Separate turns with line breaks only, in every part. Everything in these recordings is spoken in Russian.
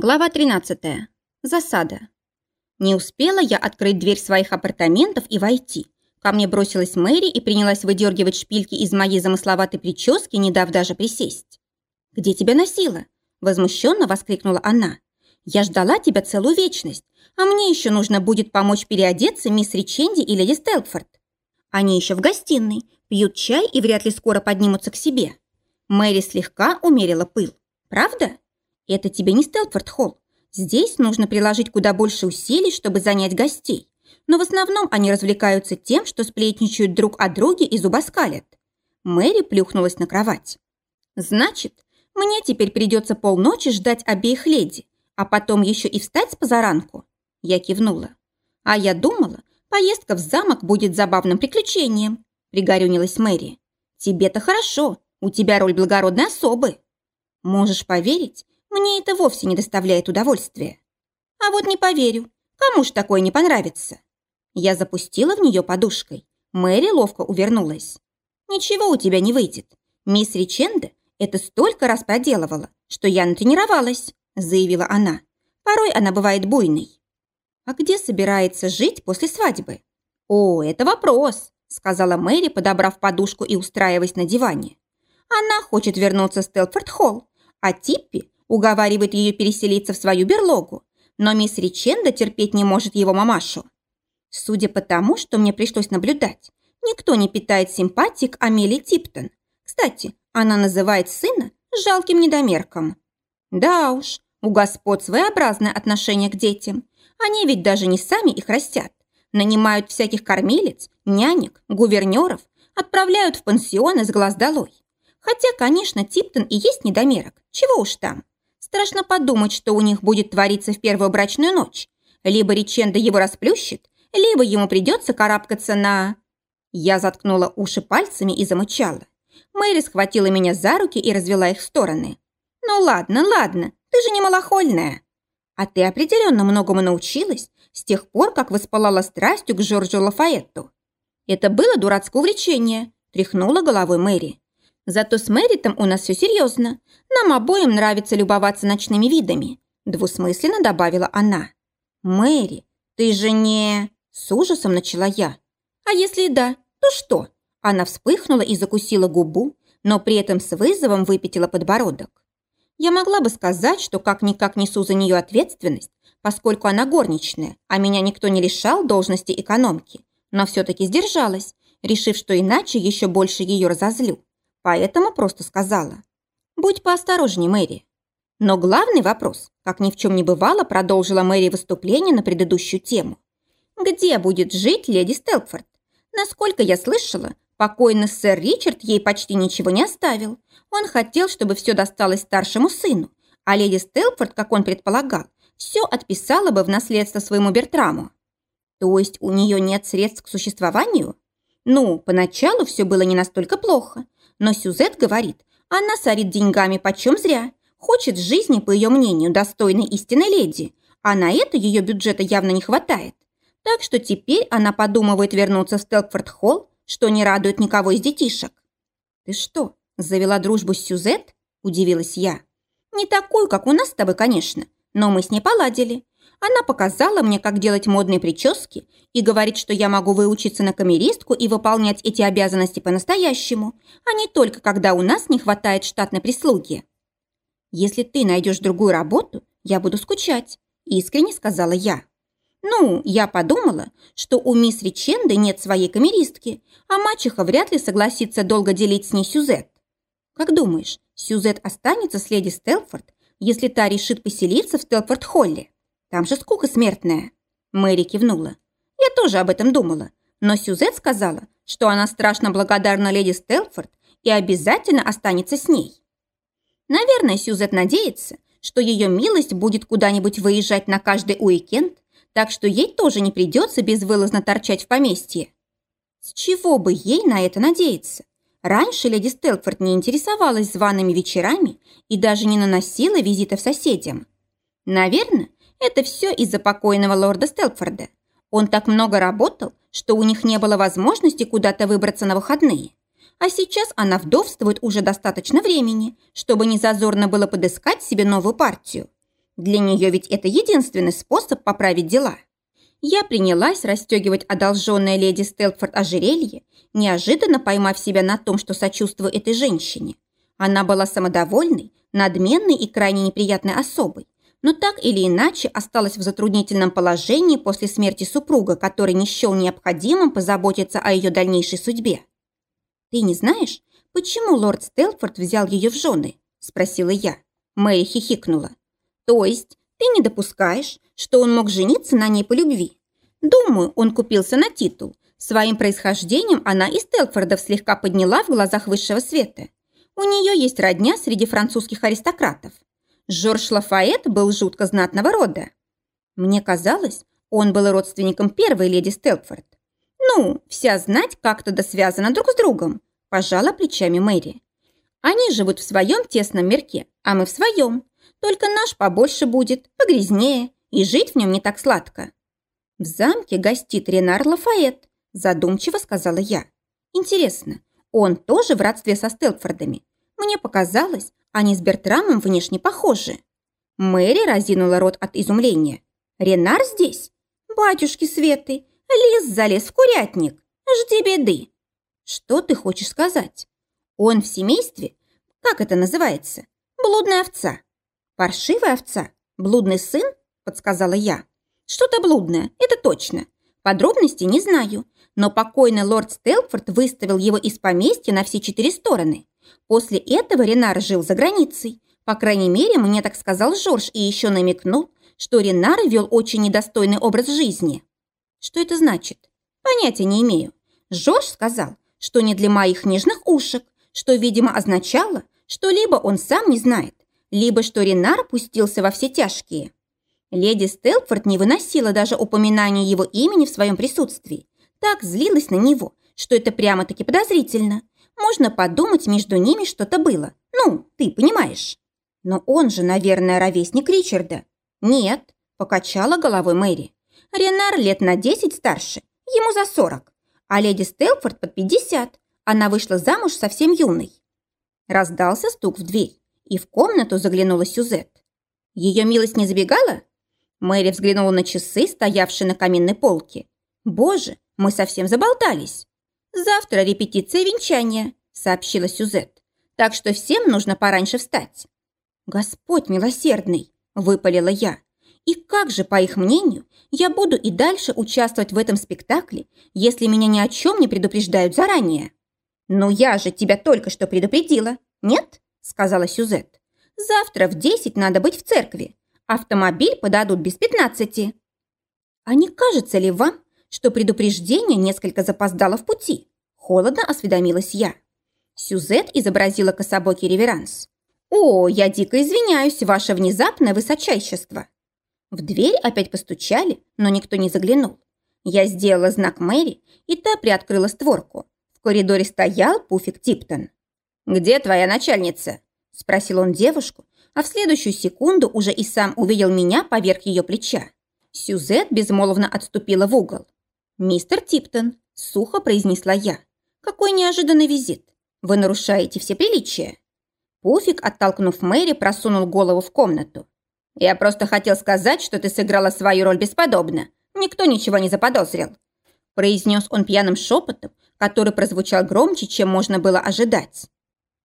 Глава 13. Засада. Не успела я открыть дверь своих апартаментов и войти. Ко мне бросилась Мэри и принялась выдергивать шпильки из моей замысловатой прически, не дав даже присесть. «Где тебя носила?» – возмущенно воскликнула она. «Я ждала тебя целую вечность, а мне еще нужно будет помочь переодеться мисс Риченди и леди Стелфорд. Они еще в гостиной, пьют чай и вряд ли скоро поднимутся к себе». Мэри слегка умерила пыл. «Правда?» Это тебе не Стелфорд-Холл. Здесь нужно приложить куда больше усилий, чтобы занять гостей. Но в основном они развлекаются тем, что сплетничают друг о друге и зубоскалят. Мэри плюхнулась на кровать. «Значит, мне теперь придется полночи ждать обеих леди, а потом еще и встать с позаранку?» Я кивнула. «А я думала, поездка в замок будет забавным приключением», пригорюнилась Мэри. «Тебе-то хорошо, у тебя роль благородной особы». Можешь поверить, мне это вовсе не доставляет удовольствия. А вот не поверю, кому ж такое не понравится? Я запустила в нее подушкой. Мэри ловко увернулась. Ничего у тебя не выйдет. Мисс Риченда это столько раз проделывала, что я натренировалась, заявила она. Порой она бывает буйной. А где собирается жить после свадьбы? О, это вопрос, сказала Мэри, подобрав подушку и устраиваясь на диване. Она хочет вернуться в Стелфорд-Холл, а Типпи уговаривает ее переселиться в свою берлогу, но мисс Риченда терпеть не может его мамашу. Судя по тому, что мне пришлось наблюдать, никто не питает симпатии к Амелии Типтон. Кстати, она называет сына жалким недомерком. Да уж, у господ своеобразное отношение к детям. Они ведь даже не сами их растят. Нанимают всяких кормилец, нянек, гувернеров, отправляют в пансионы с глаз долой. Хотя, конечно, Типтон и есть недомерок, чего уж там. Страшно подумать, что у них будет твориться в первую брачную ночь. Либо Риченда его расплющит, либо ему придется карабкаться на... Я заткнула уши пальцами и замычала. Мэри схватила меня за руки и развела их в стороны. «Ну ладно, ладно, ты же не малохольная». «А ты определенно многому научилась с тех пор, как воспалала страстью к Жоржу Лафаэтту». «Это было дурацкое увлечение», – тряхнула головой Мэри. Зато с Мэритом у нас все серьезно. Нам обоим нравится любоваться ночными видами», – двусмысленно добавила она. «Мэри, ты же не...» – с ужасом начала я. «А если да, то что?» Она вспыхнула и закусила губу, но при этом с вызовом выпятила подбородок. Я могла бы сказать, что как-никак несу за нее ответственность, поскольку она горничная, а меня никто не лишал должности экономки, но все-таки сдержалась, решив, что иначе еще больше ее разозлю поэтому просто сказала. «Будь поосторожней, Мэри». Но главный вопрос, как ни в чем не бывало, продолжила Мэри выступление на предыдущую тему. «Где будет жить леди Стелфорд? Насколько я слышала, покойный сэр Ричард ей почти ничего не оставил. Он хотел, чтобы все досталось старшему сыну, а леди Стелфорд, как он предполагал, все отписала бы в наследство своему Бертраму. То есть у нее нет средств к существованию? Ну, поначалу все было не настолько плохо, но Сюзет говорит, она сорит деньгами почем зря. Хочет жизни, по ее мнению, достойной истинной леди, а на это ее бюджета явно не хватает. Так что теперь она подумывает вернуться в Стелкфорд-Холл, что не радует никого из детишек. «Ты что, завела дружбу с Сюзет?» – удивилась я. «Не такую, как у нас с тобой, конечно, но мы с ней поладили. Она показала мне, как делать модные прически и говорит, что я могу выучиться на камеристку и выполнять эти обязанности по-настоящему, а не только когда у нас не хватает штатной прислуги. «Если ты найдешь другую работу, я буду скучать», – искренне сказала я. «Ну, я подумала, что у мисс Риченды нет своей камеристки, а мачеха вряд ли согласится долго делить с ней Сюзет. Как думаешь, Сюзет останется с леди Стелфорд, если та решит поселиться в Стелфорд-Холле?» Там же скука смертная». Мэри кивнула. «Я тоже об этом думала. Но Сюзет сказала, что она страшно благодарна леди Стелфорд и обязательно останется с ней. Наверное, Сюзет надеется, что ее милость будет куда-нибудь выезжать на каждый уикенд, так что ей тоже не придется безвылазно торчать в поместье. С чего бы ей на это надеяться? Раньше леди Стелфорд не интересовалась зваными вечерами и даже не наносила визитов соседям. Наверное, это все из-за покойного лорда Стелфорда. Он так много работал, что у них не было возможности куда-то выбраться на выходные. А сейчас она вдовствует уже достаточно времени, чтобы не зазорно было подыскать себе новую партию. Для нее ведь это единственный способ поправить дела. Я принялась расстегивать одолженное леди Стелфорд ожерелье, неожиданно поймав себя на том, что сочувствую этой женщине. Она была самодовольной, надменной и крайне неприятной особой, но так или иначе осталась в затруднительном положении после смерти супруга, который не счел необходимым позаботиться о ее дальнейшей судьбе. «Ты не знаешь, почему лорд Стелфорд взял ее в жены?» – спросила я. Мэри хихикнула. «То есть ты не допускаешь, что он мог жениться на ней по любви? Думаю, он купился на титул. Своим происхождением она и Стелфордов слегка подняла в глазах высшего света. У нее есть родня среди французских аристократов. Жорж Лафайет был жутко знатного рода. Мне казалось, он был родственником первой леди Стелфорд. Ну, вся знать как-то да связана друг с другом, пожала плечами Мэри. Они живут в своем тесном мирке, а мы в своем. Только наш побольше будет, погрязнее, и жить в нем не так сладко. В замке гостит Ренар Лафайет, задумчиво сказала я. Интересно, он тоже в родстве со Стелфордами? Мне показалось, они с Бертрамом внешне похожи. Мэри разинула рот от изумления. «Ренар здесь? Батюшки Светы, лис залез в курятник. Жди беды». «Что ты хочешь сказать? Он в семействе? Как это называется? Блудная овца». «Паршивая овца? Блудный сын?» – подсказала я. «Что-то блудное, это точно. Подробностей не знаю, но покойный лорд Стелфорд выставил его из поместья на все четыре стороны. После этого Ренар жил за границей. По крайней мере, мне так сказал Жорж и еще намекнул, что Ренар вел очень недостойный образ жизни. Что это значит? Понятия не имею. Жорж сказал, что не для моих нежных ушек, что, видимо, означало, что либо он сам не знает, либо что Ренар пустился во все тяжкие. Леди Стелфорд не выносила даже упоминания его имени в своем присутствии. Так злилась на него, что это прямо-таки подозрительно. Можно подумать, между ними что-то было. Ну, ты понимаешь. Но он же, наверное, ровесник Ричарда. Нет, покачала головой Мэри. Ренар лет на десять старше, ему за сорок. А леди Стелфорд под пятьдесят. Она вышла замуж совсем юной. Раздался стук в дверь, и в комнату заглянула Сюзет. Ее милость не забегала? Мэри взглянула на часы, стоявшие на каминной полке. Боже, мы совсем заболтались. «Завтра репетиция венчания», – сообщила Сюзет. «Так что всем нужно пораньше встать». «Господь милосердный», – выпалила я. «И как же, по их мнению, я буду и дальше участвовать в этом спектакле, если меня ни о чем не предупреждают заранее?» «Ну я же тебя только что предупредила, нет?» – сказала Сюзет. «Завтра в десять надо быть в церкви. Автомобиль подадут без пятнадцати». «А не кажется ли вам, что предупреждение несколько запоздало в пути. Холодно осведомилась я. Сюзет изобразила кособокий реверанс. «О, я дико извиняюсь, ваше внезапное высочайшество!» В дверь опять постучали, но никто не заглянул. Я сделала знак Мэри, и та приоткрыла створку. В коридоре стоял Пуфик Типтон. «Где твоя начальница?» – спросил он девушку, а в следующую секунду уже и сам увидел меня поверх ее плеча. Сюзет безмолвно отступила в угол. «Мистер Типтон», – сухо произнесла я. «Какой неожиданный визит. Вы нарушаете все приличия». Пуфик, оттолкнув Мэри, просунул голову в комнату. «Я просто хотел сказать, что ты сыграла свою роль бесподобно. Никто ничего не заподозрил», – произнес он пьяным шепотом, который прозвучал громче, чем можно было ожидать.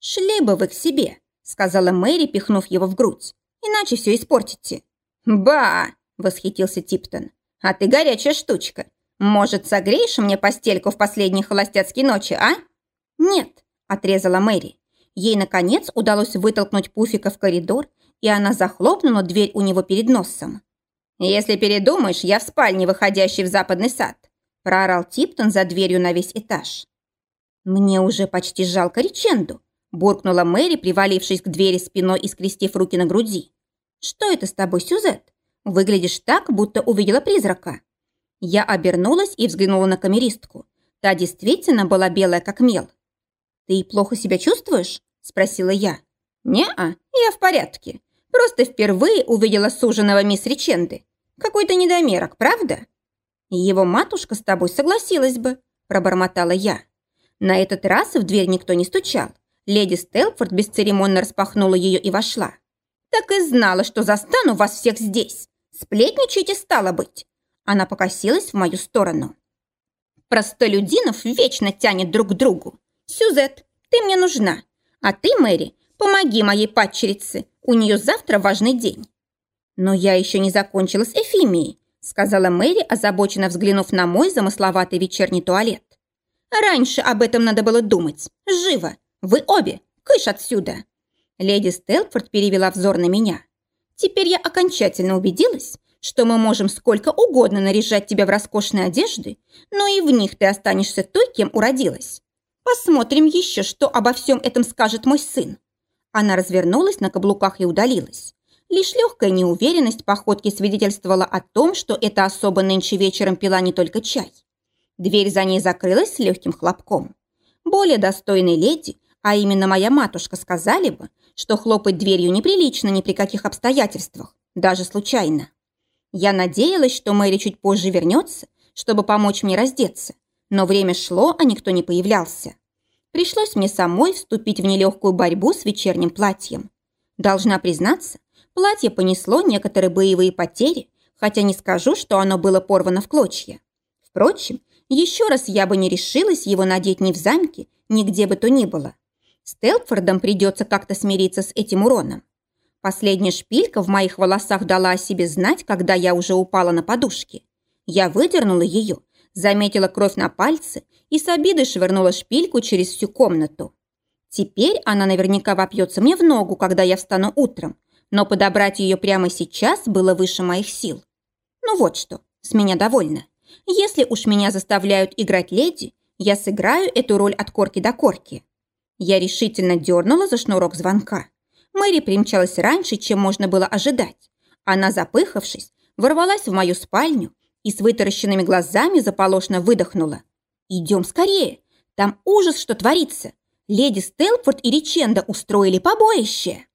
«Шли бы вы к себе», – сказала Мэри, пихнув его в грудь. «Иначе все испортите». «Ба!» – восхитился Типтон. «А ты горячая штучка. «Может, согреешь мне постельку в последние холостяцкие ночи, а?» «Нет», – отрезала Мэри. Ей, наконец, удалось вытолкнуть Пуфика в коридор, и она захлопнула дверь у него перед носом. «Если передумаешь, я в спальне, выходящей в западный сад», – проорал Типтон за дверью на весь этаж. «Мне уже почти жалко Риченду», – буркнула Мэри, привалившись к двери спиной и скрестив руки на груди. «Что это с тобой, Сюзет? Выглядишь так, будто увидела призрака». Я обернулась и взглянула на камеристку. Та действительно была белая, как мел. «Ты плохо себя чувствуешь?» – спросила я. «Не-а, я в порядке. Просто впервые увидела суженого мисс Риченды. Какой-то недомерок, правда?» «Его матушка с тобой согласилась бы», – пробормотала я. На этот раз в дверь никто не стучал. Леди Стелфорд бесцеремонно распахнула ее и вошла. Так и знала, что застану вас всех здесь. Сплетничайте, стало быть. Она покосилась в мою сторону. Простолюдинов вечно тянет друг к другу. Сюзет, ты мне нужна. А ты, Мэри, помоги моей падчерице. У нее завтра важный день. Но я еще не закончила с Эфимией, сказала Мэри, озабоченно взглянув на мой замысловатый вечерний туалет. Раньше об этом надо было думать. Живо. Вы обе. Кыш отсюда. Леди Стелфорд перевела взор на меня. Теперь я окончательно убедилась, что мы можем сколько угодно наряжать тебя в роскошные одежды, но и в них ты останешься той, кем уродилась. Посмотрим еще, что обо всем этом скажет мой сын. Она развернулась на каблуках и удалилась. Лишь легкая неуверенность походки свидетельствовала о том, что эта особа нынче вечером пила не только чай. Дверь за ней закрылась с легким хлопком. Более достойной леди, а именно моя матушка, сказали бы, что хлопать дверью неприлично ни при каких обстоятельствах, даже случайно. Я надеялась, что Мэри чуть позже вернется, чтобы помочь мне раздеться, но время шло, а никто не появлялся. Пришлось мне самой вступить в нелегкую борьбу с вечерним платьем. Должна признаться, платье понесло некоторые боевые потери, хотя не скажу, что оно было порвано в клочья. Впрочем, еще раз я бы не решилась его надеть ни в замке, ни где бы то ни было. Стелпфордом придется как-то смириться с этим уроном. Последняя шпилька в моих волосах дала о себе знать, когда я уже упала на подушки. Я выдернула ее, заметила кровь на пальце и с обидой швырнула шпильку через всю комнату. Теперь она наверняка вопьется мне в ногу, когда я встану утром, но подобрать ее прямо сейчас было выше моих сил. Ну вот что, с меня довольно. Если уж меня заставляют играть леди, я сыграю эту роль от корки до корки. Я решительно дернула за шнурок звонка. Мэри примчалась раньше, чем можно было ожидать. Она, запыхавшись, ворвалась в мою спальню и с вытаращенными глазами заполошно выдохнула. «Идем скорее! Там ужас, что творится! Леди Стелфорд и Риченда устроили побоище!»